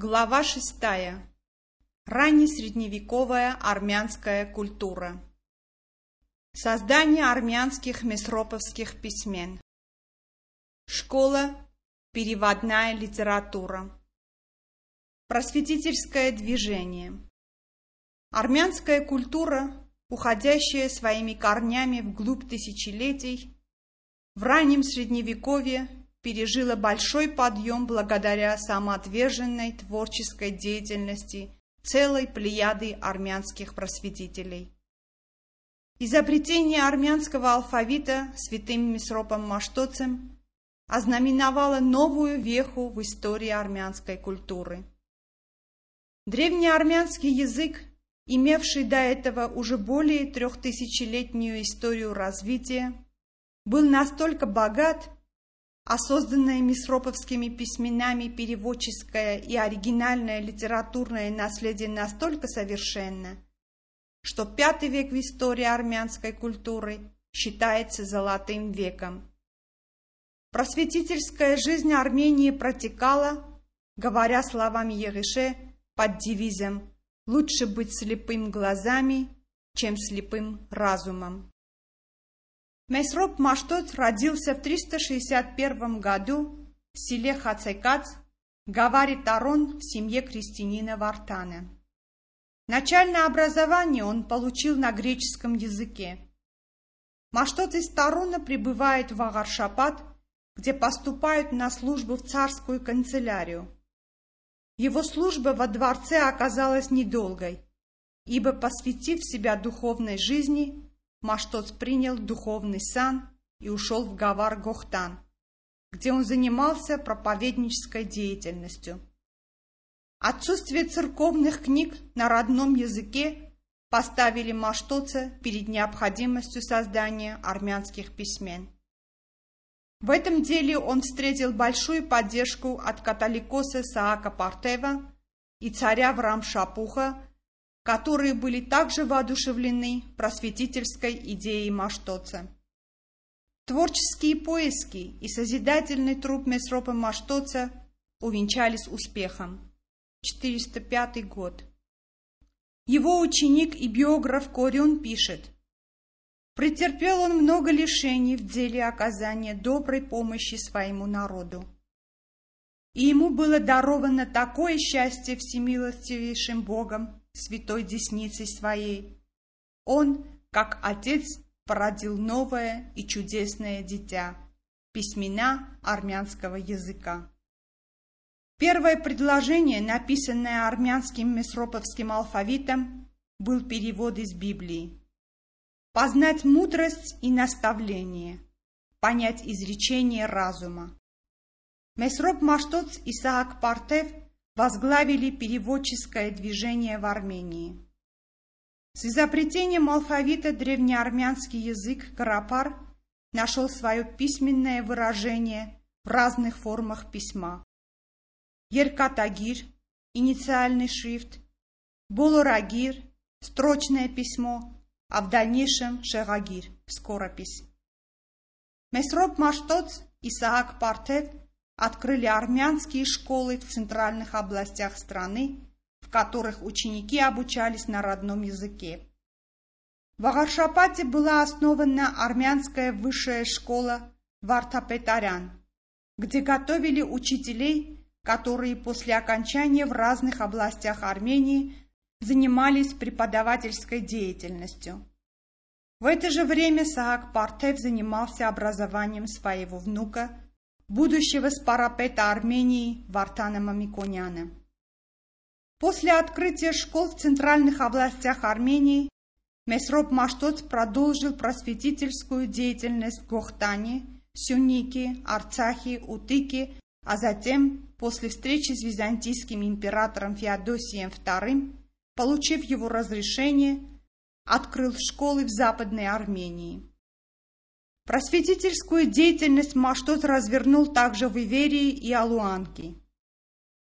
Глава шестая. Раннесредневековая армянская культура. Создание армянских месроповских письмен. Школа. Переводная литература. Просветительское движение. Армянская культура, уходящая своими корнями вглубь тысячелетий, в раннем Средневековье пережила большой подъем благодаря самоотверженной творческой деятельности целой плеяды армянских просветителей. Изобретение армянского алфавита святым Месропом Маштоцем ознаменовало новую веху в истории армянской культуры. Древнеармянский язык, имевший до этого уже более трехтысячелетнюю историю развития, был настолько богат, а созданное Мисроповскими письменами переводческое и оригинальное литературное наследие настолько совершенно, что пятый век в истории армянской культуры считается золотым веком. Просветительская жизнь Армении протекала, говоря словами Егише, под девизом «Лучше быть слепым глазами, чем слепым разумом». Месроп Маштот родился в 361 году в селе Хацекац, Гавари Тарон в семье крестьянина Вартана. Начальное образование он получил на греческом языке. Маштот из Тарона прибывает в Агаршапат, где поступают на службу в царскую канцелярию. Его служба во дворце оказалась недолгой, ибо, посвятив себя духовной жизни, Маштоц принял духовный сан и ушел в Гавар-Гохтан, где он занимался проповеднической деятельностью. Отсутствие церковных книг на родном языке поставили Маштоца перед необходимостью создания армянских письмен. В этом деле он встретил большую поддержку от католикоса Саака Партева и царя Врам Шапуха, которые были также воодушевлены просветительской идеей Маштоца. Творческие поиски и созидательный труд Месропа Маштоца увенчались успехом. 405 год. Его ученик и биограф Корюн пишет, «Претерпел он много лишений в деле оказания доброй помощи своему народу. И ему было даровано такое счастье всемилостивейшим Богом, святой десницей своей. Он, как отец, породил новое и чудесное дитя – письмена армянского языка. Первое предложение, написанное армянским месроповским алфавитом, был перевод из Библии. Познать мудрость и наставление, понять изречение разума. Месроп Маштоц и Саак Партев – возглавили переводческое движение в Армении. С изобретением алфавита древнеармянский язык Карапар нашел свое письменное выражение в разных формах письма. Еркатагир – инициальный шрифт, Болорагир – строчное письмо, а в дальнейшем Шегагир – скоропись. Месроп Маштоц, Исаак Партев – открыли армянские школы в центральных областях страны, в которых ученики обучались на родном языке. В Агаршапате была основана армянская высшая школа Вартапетарян, где готовили учителей, которые после окончания в разных областях Армении занимались преподавательской деятельностью. В это же время Саак Партев занимался образованием своего внука будущего спарапета Армении Вартана Мамиконяна. После открытия школ в центральных областях Армении Месроп Маштоц продолжил просветительскую деятельность в Гохтане, Сюнике, Арцахе, Утыке, а затем, после встречи с византийским императором Феодосием II, получив его разрешение, открыл школы в Западной Армении. Просветительскую деятельность Маштот развернул также в Иверии и Алуанке.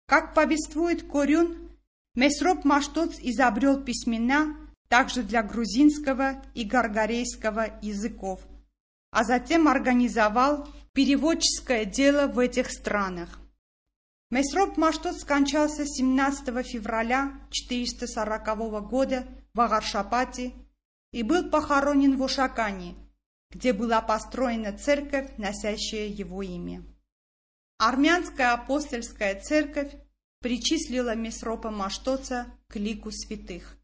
Как повествует Корюн, Месроп Маштоц изобрел письмена также для грузинского и гаргарейского языков, а затем организовал переводческое дело в этих странах. Месроп Маштот скончался 17 февраля 440 года в Агаршапате и был похоронен в Ушакане, где была построена церковь, носящая его имя. Армянская апостольская церковь причислила Месропа Маштоца к лику святых.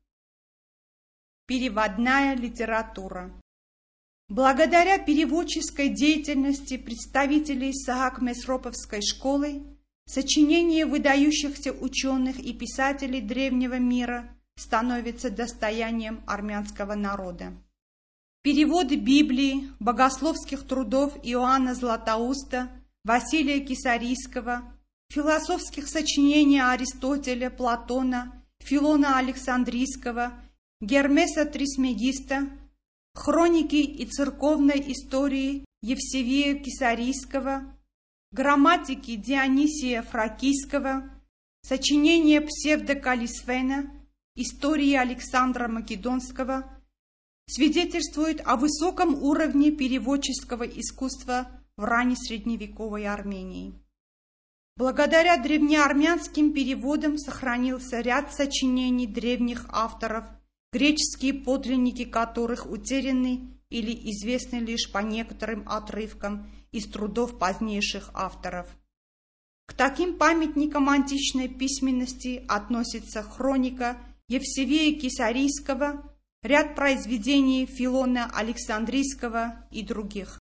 Переводная литература Благодаря переводческой деятельности представителей Саак-Месроповской школы Сочинения выдающихся ученых и писателей древнего мира становятся достоянием армянского народа. Переводы Библии, богословских трудов Иоанна Златоуста, Василия Кисарийского, философских сочинений Аристотеля, Платона, Филона Александрийского, Гермеса Трисмегиста, хроники и церковной истории Евсевия Кисарийского, грамматики Дионисия Фракийского, сочинения псевдокалисфена, истории Александра Македонского свидетельствуют о высоком уровне переводческого искусства в раннесредневековой Армении. Благодаря древнеармянским переводам сохранился ряд сочинений древних авторов, греческие подлинники которых утеряны или известны лишь по некоторым отрывкам из трудов позднейших авторов. К таким памятникам античной письменности относится хроника Евсевея Кисарийского, ряд произведений Филона Александрийского и других.